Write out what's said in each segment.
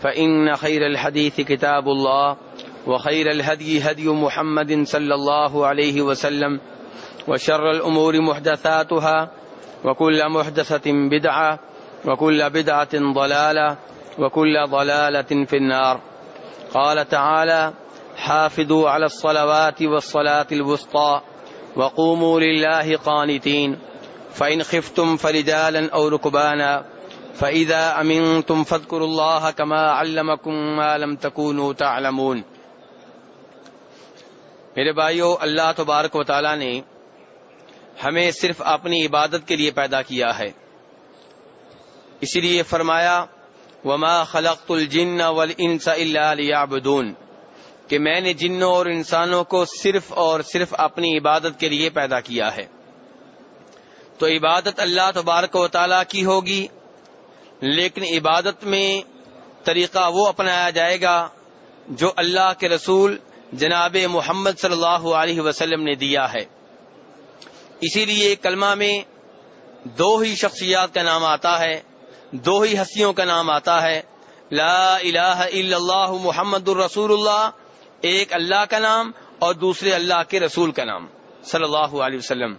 فإن خير الحديث كتاب الله وخير الهدي هدي محمد صلى الله عليه وسلم وشر الأمور محدثاتها وكل محدثة بدعة وكل بدعة ضلالة وكل ضلالة في النار. قال تعالى حافظوا على الصلوات والصلاة الوسطى وقوموا لله قانتين. فإن خفتم فرجالا أو ركبانا فإذا أمنتم فاذكروا الله كما علمكم ما لم تكونوا تعلمون۔ میرے بھائیو، اللہ تبارک و تعالی نے ہمیں صرف اپنی عبادت کے لیے پیدا کیا ہے۔ اسی لیے فرمایا، وما خلقت الجن والانس الا ليعبدون۔ کہ میں نے جنوں اور انسانوں کو صرف اور صرف اپنی عبادت کے لیے پیدا کیا ہے۔ تو عبادت اللہ تبارک و تعالی کی ہوگی لیکن عبادت میں طریقہ وہ اپنایا جائے گا جو اللہ کے رسول جناب محمد صلی اللہ علیہ وسلم نے دیا ہے۔ اسی لیے کلمہ میں دو ہی شخصیات کا نام آتا ہے، دو ہی ہستیوں کا نام آتا ہے۔ لا الہ الا اللہ محمد الرسول اللہ ایک اللہ کا نام اور دوسرے اللہ کے رسول کا نام، صلی اللہ علیہ وسلم۔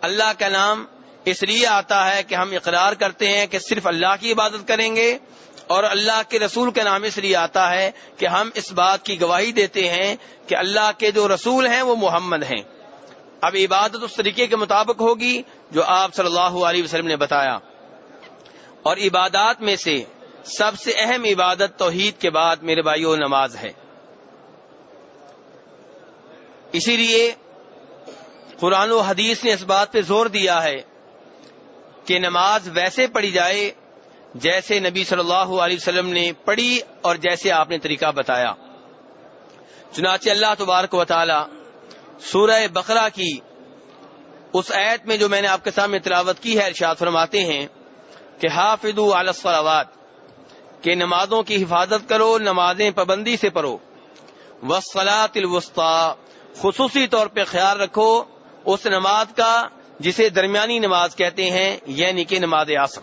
اللہ کا نام اس لیے آتا ہے کہ ہم اقرار کرتے ہیں کہ صرف اللہ کی عبادت کریں گے اور اللہ کے رسول کا نام اس لیے آتا ہے کہ ہم اس بات کی گواہی دیتے ہیں کہ اللہ کے جو رسول ہیں وہ محمد ہیں۔ اب عبادت اس طریقے کے مطابق ہوگی جو آپ صلی اللہ علیہ وسلم نے بتایا۔ اور عبادات میں سے سب سے اہم عبادت توحید کے بعد میرے بھائیو نماز ہے۔ اسی لیے قرآن و حدیث نے اس بات پہ زور دیا ہے کہ نماز ویسے پڑھی جائے جیسے نبی صلی اللہ علیہ وسلم نے پڑھی اور جیسے آپ نے طریقہ بتایا۔ چنانچہ اللہ تبارک و تعالی سورہ بقرہ کی اس ایت میں جو میں نے آپ کے سامنے تلاوت کی ہے، ارشاد فرماتے ہیں کہ حافظ الصلوات، کہ نمازوں کی حفاظت کرو، نمازیں پابندی سے پڑھو۔ وسلاۃ الوسطی خصوصی طور پہ خیال رکھو، اس نماز کا جسے درمیانی نماز کہتے ہیں یعنی کہ نماز آسم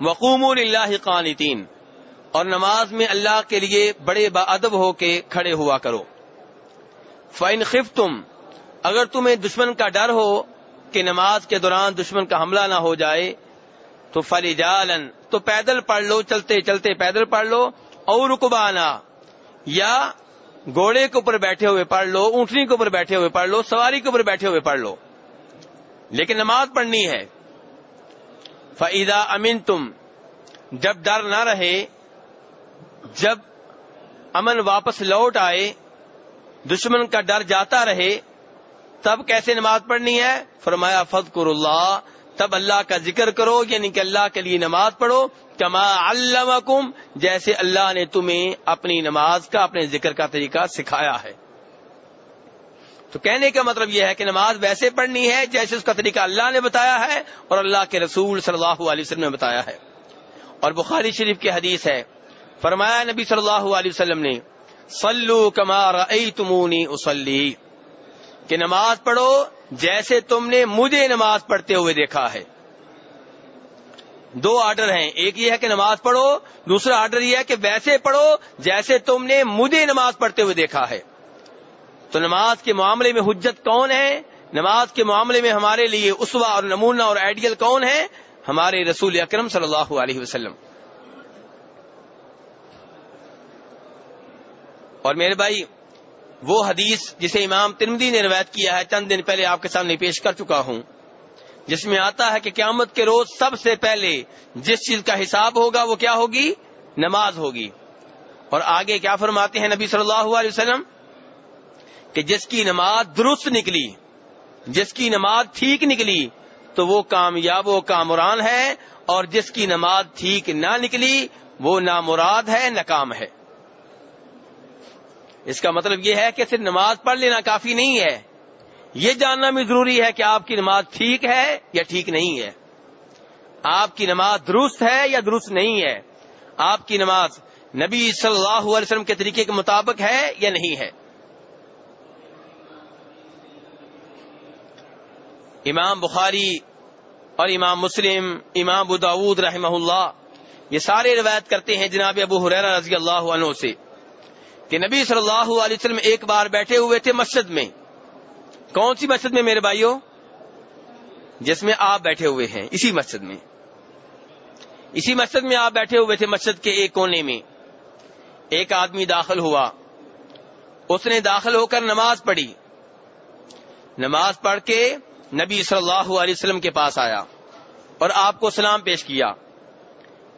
وقوم اللہ قانتین اور نماز میں اللہ کے لیے بڑے ادب ہو کے کھڑے ہوا کرو۔ فائن خف تم اگر تمہیں دشمن کا ڈر ہو کہ نماز کے دوران دشمن کا حملہ نہ ہو جائے، تو فلی جالن تو پیدل پڑھ لو، چلتے چلتے پیدل پڑھ لو۔ اور رکبانا یا گھوڑے کے اوپر بیٹھے ہوئے پڑھ لو، اونٹنی کے اوپر بیٹھے ہوئے پڑھ لو، سواری کے اوپر بیٹھے ہوئے پڑھ لو۔ لیکن نماز پڑھنی ہے۔ فعیدہ امین تم جب ڈر نہ رہے، جب امن واپس لوٹ آئے، دشمن کا ڈر جاتا رہے، تب کیسے نماز پڑھنی ہے؟ فرمایا فض اللہ، تب اللہ کا ذکر کرو یعنی کہ اللہ کے لیے نماز پڑھو۔ کما علمکم، جیسے اللہ نے تمہیں اپنی نماز کا، اپنے ذکر کا طریقہ سکھایا ہے۔ تو کہنے کا مطلب یہ ہے کہ نماز ویسے پڑھنی ہے جیسے اس کا طریقہ اللہ نے بتایا ہے اور اللہ کے رسول صلی اللہ علیہ وسلم نے بتایا ہے۔ اور بخاری شریف کی حدیث ہے، فرمایا نبی صلی اللہ علیہ وسلم نے سلو کمار تمونی اسلی کہ نماز پڑھو جیسے تم نے مجھے نماز پڑھتے ہوئے دیکھا ہے۔ دو آرڈر ہیں، ایک یہ ہے کہ نماز پڑھو، دوسرا آرڈر یہ ہے کہ ویسے پڑھو جیسے تم نے مجھے نماز پڑھتے ہوئے دیکھا ہے۔ تو نماز کے معاملے میں حجت کون ہے؟ نماز کے معاملے میں ہمارے لیے اسوا اور نمونہ اور آئیڈیل کون ہے ہمارے رسول اکرم صلی اللہ علیہ وسلم۔ اور میرے بھائی، وہ حدیث جسے امام ترمدی نے روایت کیا ہے، چند دن پہلے آپ کے سامنے پیش کر چکا ہوں، جس میں آتا ہے کہ قیامت کے روز سب سے پہلے جس چیز کا حساب ہوگا وہ کیا ہوگی؟ نماز ہوگی۔ اور آگے کیا فرماتے ہیں نبی صلی اللہ علیہ وسلم؟ کہ جس کی نماز درست نکلی، جس کی نماز ٹھیک نکلی، تو وہ کامیاب و کامران ہے اور جس کی نماز ٹھیک نہ نکلی، وہ نامراد ہے، ناکام ہے۔ اس کا مطلب یہ ہے کہ صرف نماز پڑھ لینا کافی نہیں ہے۔ یہ جاننا بھی ضروری ہے کہ آپ کی نماز ٹھیک ہے یا ٹھیک نہیں ہے۔ آپ کی نماز درست ہے یا درست نہیں ہے؟ آپ کی نماز نبی صلی اللہ علیہ وسلم کے طریقے کے مطابق ہے یا نہیں ہے؟ امام بخاری اور امام مسلم، امام بداود رحمہ اللہ، یہ سارے روایت کرتے ہیں جناب ابو حریرہ رضی اللہ عنہ سے کہ نبی صلی اللہ علیہ وسلم ایک بار بیٹھے ہوئے تھے مسجد میں۔ کون سی مسجد میں میرے بھائیوں جس میں آپ بیٹھے ہوئے ہیں، اسی مسجد میں۔ اسی مسجد میں آپ بیٹھے ہوئے تھے مسجد کے ایک کونے میں۔ ایک آدمی داخل ہوا۔ اس نے داخل ہو کر نماز پڑھی۔ نماز پڑھ کے نبی صلی اللہ علیہ وسلم کے پاس آیا اور آپ کو سلام پیش کیا۔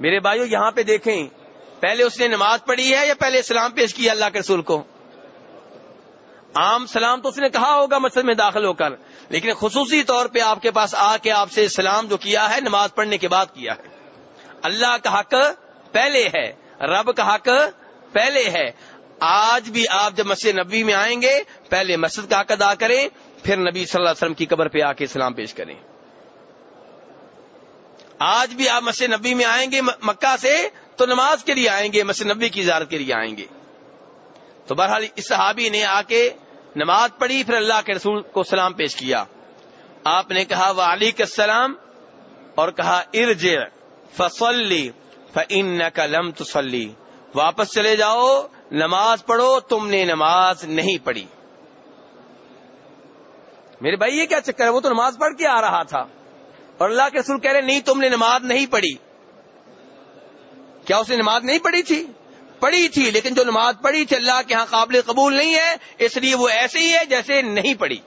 میرے بھائیو، یہاں پہ دیکھیں، پہلے اس نے نماز پڑھی ہے یا پہلے سلام پیش کیا اللہ کے رسول کو؟ عام سلام تو اس نے کہا ہوگا مسجد میں داخل ہو کر، لیکن خصوصی طور پہ آپ کے پاس آ کے آپ سے سلام جو کیا ہے، نماز پڑھنے کے بعد کیا ہے۔ اللہ کا حق پہلے ہے، رب کا حق پہلے ہے۔ آج بھی آپ جب مسجد نبی میں آئیں گے، پہلے مسجد کا حق ادا کریں پھر نبی صلی اللہ علیہ وسلم کی قبر پہ آ کے سلام پیش کریں۔ آج بھی آپ مسجد نبی میں آئیں گے مکہ سے تو نماز کے لیے آئیں گے، مسجد نبی کی زیارت کے لیے آئیں گے۔ تو بہرحال اس صحابی نے آ کے نماز پڑھی، پھر اللہ کے رسول کو سلام پیش کیا۔ آپ نے کہا وہ علی سلام اور کہا ارج فصلی فن لم تسلی واپس چلے جاؤ، نماز پڑھو، تم نے نماز نہیں پڑھی۔ میرے بھائی، یہ کیا چکر ہے؟ وہ تو نماز پڑھ کے آ رہا تھا۔ اور اللہ کے رسول کہہ رہے نہیں، تم نے نماز نہیں پڑھی۔ کیا اس نے نماز نہیں پڑھی تھی؟ پڑھی تھی، لیکن جو نماز پڑھی تھی اللہ کے ہاں قابل قبول نہیں ہے، اس لیے وہ ایسے ہی ہے جیسے نہیں پڑھی۔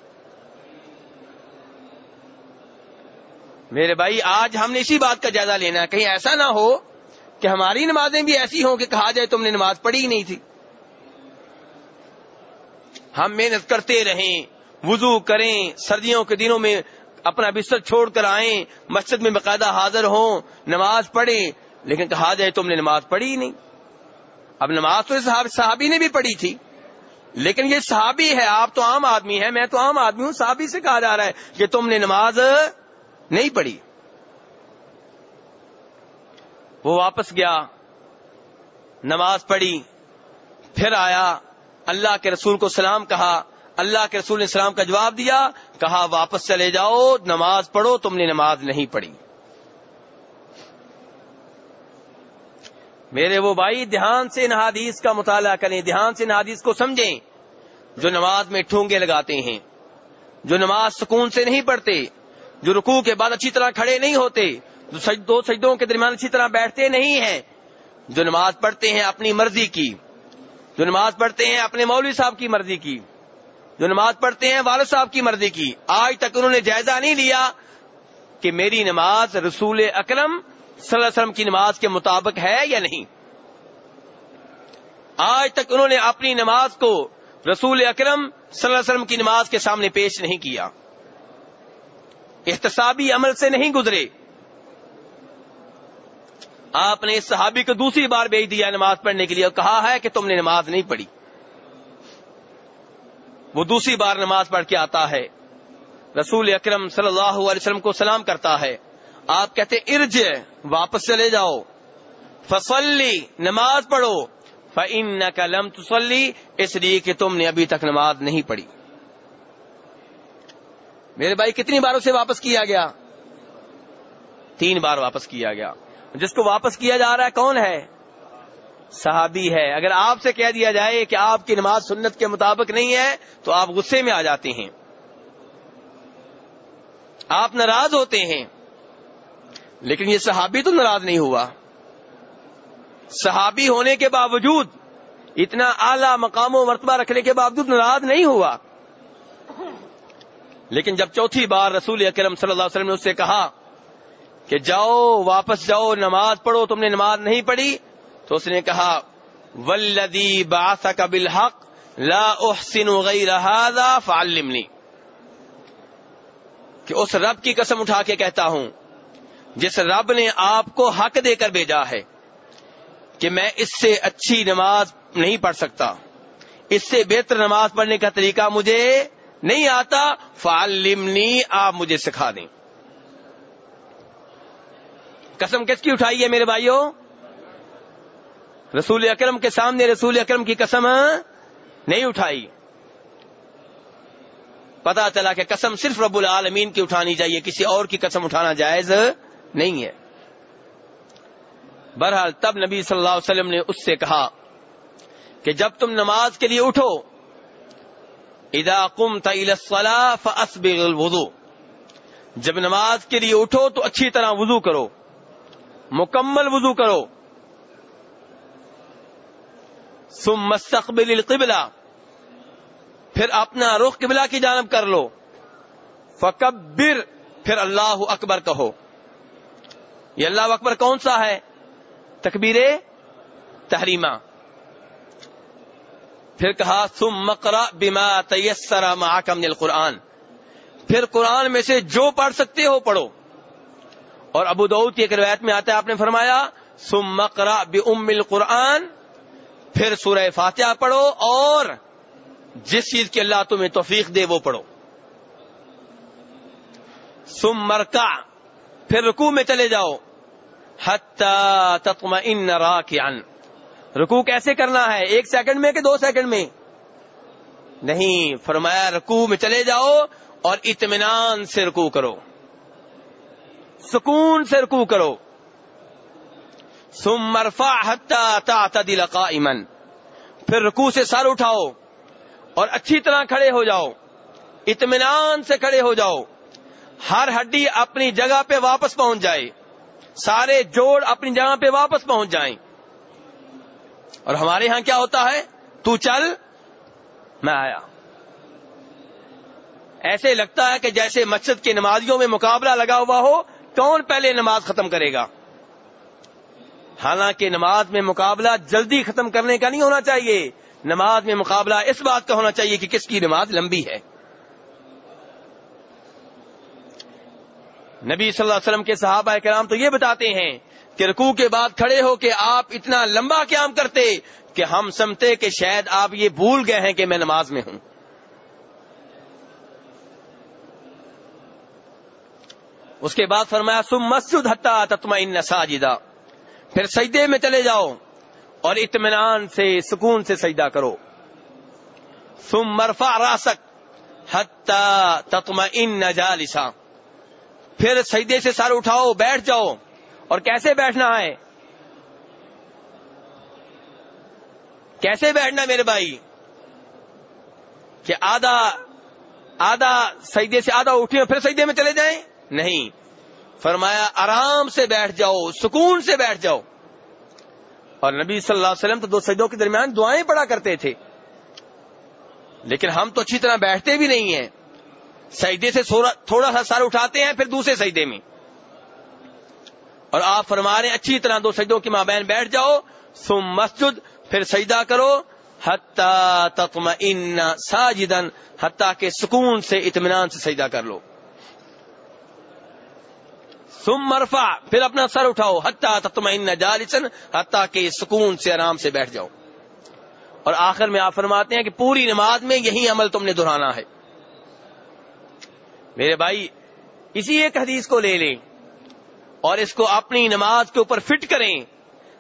میرے بھائی، آج ہم نے اسی بات کا جائزہ لینا ہے۔ کہیں ایسا نہ ہو کہ ہماری نمازیں بھی ایسی ہوں کہ کہا جائے تم نے نماز پڑھی ہی نہیں تھی۔ ہم محنت کرتے رہیں۔ وضو کریں، سردیوں کے دنوں میں اپنا بستر چھوڑ کر آئیں، مسجد میں باقاعدہ حاضر ہوں، نماز پڑھیں۔ لیکن کہا جائے تم نے نماز پڑھی ہی نہیں۔ اب نماز تو صحابی نے بھی پڑھی تھی۔ لیکن یہ صحابی ہے، آپ تو عام آدمی ہیں، میں تو عام آدمی ہوں، صحابی سے کہا جا رہا ہے کہ تم نے نماز نہیں پڑھی۔ وہ واپس گیا، نماز پڑھی، پھر آیا، اللہ کے رسول کو سلام کہا۔ اللہ کے رسول نے کا جواب دیا، کہا، واپس چلے جاؤ، نماز پڑھو، تم نے نماز نہیں پڑھی۔ میرے وہ بھائی، دھیان سے نہادیس کا مطالعہ کریں، دھیان سے نہادیس کو سمجھیں۔ جو نماز میں ٹھونگے لگاتے ہیں، جو نماز سکون سے نہیں پڑھتے، جو رکوع کے بعد اچھی طرح کھڑے نہیں ہوتے دو سجدوں کے درمیان اچھی طرح بیٹھتے نہیں ہیں، جو نماز پڑھتے ہیں اپنی مرضی کی، جو نماز پڑھتے ہیں اپنے مولوی صاحب کی مرضی کی۔ جو نماز پڑھتے ہیں، والد صاحب کی مرضی کی۔ آج تک انہوں نے جائزہ نہیں لیا کہ میری نماز رسول اکرم صلی اللہ علیہ وسلم کی نماز کے مطابق ہے یا نہیں۔ آج تک انہوں نے اپنی نماز کو رسول اکرم صلی اللہ علیہ وسلم کی نماز کے سامنے پیش نہیں کیا۔ احتسابی عمل سے نہیں گزرے۔ آپ نے اس صحابی کو دوسری بار بھیج دیا نماز پڑھنے کے لیے اور کہا ہے کہ تم نے نماز نہیں پڑھی۔ وہ دوسری بار نماز پڑھ کے آتا ہے۔ رسول اکرم صلی اللہ علیہ وسلم کو سلام کرتا ہے۔ آپ کہتے ارج واپس چلے جاؤ۔ فصلی، نماز پڑھو۔ فن لم تسلی اس لیے کہ تم نے ابھی تک نماز نہیں پڑھی۔ میرے بھائی، کتنی باروں سے واپس کیا گیا؟ تین بار واپس کیا گیا۔ جس کو واپس کیا جا رہا ہے، کون ہے؟ صحابی ہے۔ اگر آپ سے کہہ دیا جائے کہ آپ کی نماز سنت کے مطابق نہیں ہے، تو آپ غصے میں آ جاتے ہیں۔ آپ ناراض ہوتے ہیں۔ لیکن یہ صحابی تو ناراض نہیں ہوا۔ صحابی ہونے کے باوجود اتنا اعلی مقام و مرتبہ رکھنے کے باوجود ناراض نہیں ہوا۔ لیکن جب چوتھی بار رسول اکرم صلی اللہ علیہ وسلم نے اس سے کہا کہ جاؤ، واپس جاؤ، نماز پڑھو، تم نے نماز نہیں پڑھی تو اس نے کہا ولدی باس کا بالحق لا احسن غیر هذا فعلمنی. کہ اس رب کی قسم اٹھا کے کہتا ہوں، جس رب نے آپ کو حق دے کر بھیجا ہے، کہ میں اس سے اچھی نماز نہیں پڑھ سکتا، اس سے بہتر نماز پڑھنے کا طریقہ مجھے نہیں آتا، فعلمنی، آپ مجھے سکھا دیں۔ قسم کس کی اٹھائی ہے میرے بھائیوں؟ رسول اکرم کے سامنے رسول اکرم کی قسم ہاں؟ نہیں اٹھائی۔ پتا چلا کہ قسم صرف رب العالمین کی اٹھانی چاہیے، کسی اور کی قسم اٹھانا جائز نہیں ہے۔ بہرحال تب نبی صلی اللہ علیہ وسلم نے اس سے کہا کہ جب تم نماز کے لیے اٹھو ادا کم فاسبغ الوضو جب نماز کے لیے اٹھو تو اچھی طرح وضو کرو، مکمل وضو کرو۔ ثم مستقبل القبلہ۔ پھر اپنا رخ قبلہ کی جانب کر لو۔ فکبر، پھر اللہ اکبر کہو۔ یہ اللہ اکبر کون سا ہے؟ تکبیر تحریمہ۔ پھر کہا سم مکرا بیما تیسرا محکم القرآن۔ پھر قرآن میں سے جو پڑھ سکتے ہو پڑھو۔ اور ابو دعود کی ایک روایت میں آتا ہے، آپ نے فرمایا سم مکرا بے ام القرآن پھر سورہ فاتحہ پڑھو اور جس چیز کی اللہ تمہیں توفیق دے وہ پڑھو۔ سم مرکا پھر رکو میں چلے جاؤ۔ تتم ان رکو کیسے کرنا ہے؟ ایک سیکنڈ میں کہ دو سیکنڈ میں؟ نہیں، فرمایا رکو میں چلے جاؤ اور اطمینان سے رکو کرو۔ سکون سے رکو کرو۔ سم مرفا حتا دل ایمن پھر رکو سے سر اٹھاؤ اور اچھی طرح کھڑے ہو جاؤ۔ اطمینان سے کھڑے ہو جاؤ۔ ہر ہڈی اپنی جگہ پہ واپس پہنچ جائے۔ سارے جوڑ اپنی جگہ پہ واپس پہنچ جائیں۔ اور ہمارے ہاں کیا ہوتا ہے؟ تو چل۔ میں آیا۔ ایسے لگتا ہے کہ جیسے مسجد کی نمازیوں میں مقابلہ لگا ہوا ہو، کون پہلے نماز ختم کرے گا؟ حالانکہ نماز میں مقابلہ جلدی ختم کرنے کا نہیں ہونا چاہیے۔ نماز میں مقابلہ اس بات کا ہونا چاہیے کہ کس کی نماز لمبی ہے۔ نبی صلی اللہ علیہ وسلم کے صحابہ کرام تو یہ بتاتے ہیں کہ رکوع کے بعد کھڑے ہو کہ آپ اتنا لمبا قیام کرتے کہ ہم سمتے کہ شاید آپ یہ بھول گئے ہیں کہ میں نماز میں ہوں۔ اس کے بعد فرمایا سم مسجد حتا تتمین ساجدہ پھر سجدے میں چلے جاؤ اور اطمینان سے، سکون سے سجدہ کرو۔ سم مرفا راسک حتا ان نجالسا پھر سجدے سے سر اٹھاؤ، بیٹھ جاؤ۔ اور کیسے بیٹھنا ہے؟ کیسے بیٹھنا میرے بھائی؟ کہ آدھا آدھا سجدے سے آدھا اٹھے پھر سجدے میں چلے جائیں؟ نہیں۔ فرمایا، آرام سے بیٹھ جاؤ، سکون سے بیٹھ جاؤ۔ اور نبی صلی اللہ علیہ وسلم تو دو سجدوں کے درمیان دعائیں پڑا کرتے تھے۔ لیکن ہم تو اچھی طرح بیٹھتے بھی نہیں ہیں۔ سجدے سے تھوڑا سا سر اٹھاتے ہیں، پھر دوسرے سجدے میں۔ اور آپ فرما رہے ہیں، اچھی طرح دو سجدوں کی مابین بیٹھ جاؤ سم مسجد، پھر سجدہ کرو۔ حتیٰ تتم ان ساجدن حتیٰ کے سکون سے اطمینان سے سجدہ کر لو۔ سم مرفا پھر اپنا سر اٹھاؤ، حتیٰ تتم ان جالسن حتیٰ کے سکون سے آرام سے بیٹھ جاؤ۔ اور آخر میں آپ فرماتے ہیں کہ پوری نماز میں یہی عمل تم نے دہرانا ہے۔ میرے بھائی، اسی ایک حدیث کو لے لیں اور اس کو اپنی نماز کے اوپر فٹ کریں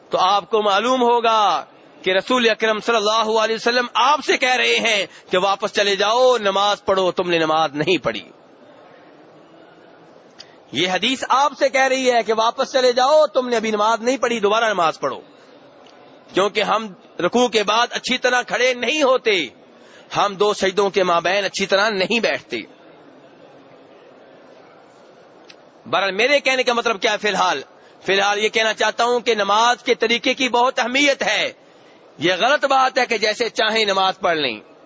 تو آپ کو معلوم ہوگا کہ رسول اکرم صلی اللہ علیہ وسلم آپ سے کہہ رہے ہیں کہ واپس چلے جاؤ، نماز پڑھو، تم نے نماز نہیں پڑھی۔ یہ حدیث آپ سے کہہ رہی ہے کہ واپس چلے جاؤ، تم نے ابھی نماز نہیں پڑھی، دوبارہ نماز پڑھو۔ کیونکہ ہم رکوع کے بعد اچھی طرح کھڑے نہیں ہوتے، ہم دو سجدوں کے مابین اچھی طرح نہیں بیٹھتے۔ برحال میرے کہنے کا مطلب کیا ہے فی الحال؟ فی الحال یہ کہنا چاہتا ہوں کہ نماز کے طریقے کی بہت اہمیت ہے۔ یہ غلط بات ہے کہ جیسے چاہیں نماز پڑھ لیں۔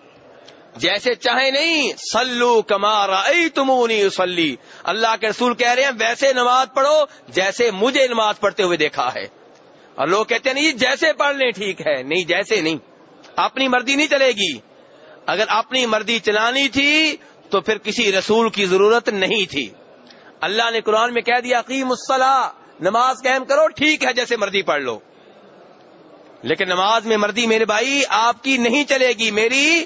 جیسے چاہیں نہیں سلو کمارا تمونی سلی اللہ کے رسول کہہ رہے ہیں، ویسے نماز پڑھو جیسے مجھے نماز پڑھتے ہوئے دیکھا ہے۔ اور لوگ کہتے ہیں، نہیں جیسے پڑھ لیں ٹھیک ہے، نہیں، جیسے نہیں۔ اپنی مرضی نہیں چلے گی۔ اگر اپنی مرضی چلانی تھی تو پھر کسی رسول کی ضرورت نہیں تھی۔ اللہ نے قرآن میں کہہ دیا قیم الصلاح نماز قائم کرو، ٹھیک ہے، جیسے مرضی پڑھ لو۔ لیکن نماز میں مردی میرے بھائی، آپ کی نہیں چلے گی، میری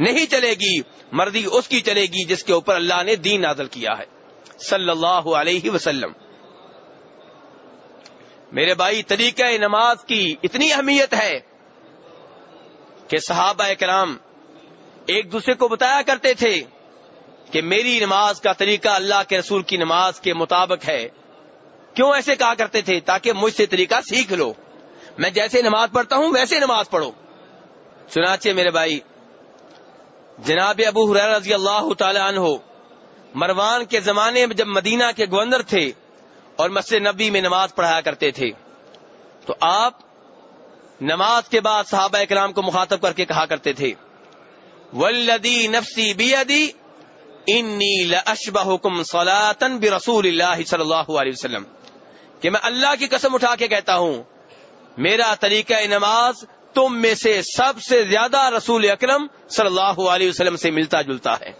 نہیں چلے گی مردی اس کی چلے گی جس کے اوپر اللہ نے دین نازل کیا ہے۔ صلی اللہ علیہ وسلم۔ میرے بھائی، طریقہ نماز کی اتنی اہمیت ہے کہ صحابہ کرام ایک دوسرے کو بتایا کرتے تھے کہ میری نماز کا طریقہ اللہ کے رسول کی نماز کے مطابق ہے۔ کیوں ایسے کہا کرتے تھے؟ تاکہ مجھ سے طریقہ سیکھ لو۔ میں جیسے نماز پڑھتا ہوں، ویسے نماز پڑھو۔ سناچے میرے بھائی جناب ابو حریر رضی اللہ تعالی عنہ مروان کے زمانے میں جب مدینہ کے گوندر تھے اور مسجد نبی میں نماز پڑھایا کرتے تھے، تو آپ نماز کے بعد صحابہ اکرام کو مخاطب کر کے کہا کرتے تھے ولدی نفسی بی ادی انی لشبہ حکم سلاطن برسول اللہ صلی اللہ علیہ وسلم کہ میں اللہ کی قسم اٹھا کے کہتا ہوں، میرا طریقہ نماز تم میں سے سب سے زیادہ رسول اکرم صلی اللہ علیہ وسلم سے ملتا جلتا ہے۔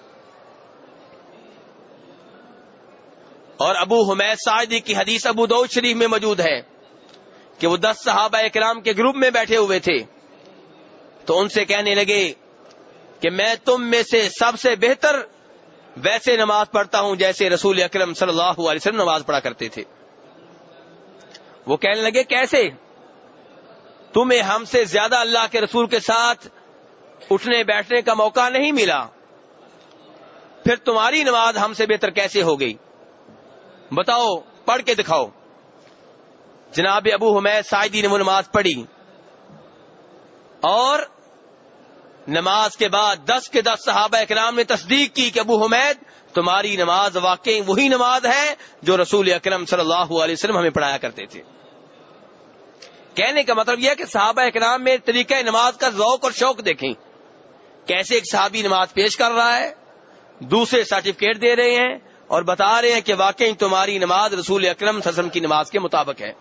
اور ابو حمید سعدی کی حدیث ابو دو شریف میں موجود ہے کہ وہ دس صحابہ اکرام کے گروپ میں بیٹھے ہوئے تھے۔ تو ان سے کہنے لگے کہ میں تم میں سے سب سے بہتر ویسے نماز پڑھتا ہوں جیسے رسول اکرم صلی اللہ علیہ وسلم نماز پڑھا کرتے تھے۔ وہ کہنے لگے، کیسے؟ تمہیں ہم سے زیادہ اللہ کے رسول کے ساتھ اٹھنے بیٹھنے کا موقع نہیں ملا۔ پھر تمہاری نماز ہم سے بہتر کیسے ہو گئی؟ بتاؤ، پڑھ کے دکھاؤ۔ جناب ابو حمید سائدی نے وہ نماز پڑھی۔ اور نماز کے بعد دس کے دس صحابہ اکرام نے تصدیق کی کہ ابو حمید، تمہاری نماز واقعی وہی نماز ہے جو رسول اکرم صلی اللہ علیہ وسلم ہمیں پڑھایا کرتے تھے۔ کہنے کا مطلب یہ کہ صحابہ اکرام میں طریقہ نماز کا ذوق اور شوق دیکھیں۔ کیسے ایک صحابی نماز پیش کر رہا ہے، دوسرے سرٹیفکیٹ دے رہے ہیں اور بتا رہے ہیں کہ واقعی تمہاری نماز رسول اکرم سسم کی نماز کے مطابق ہے۔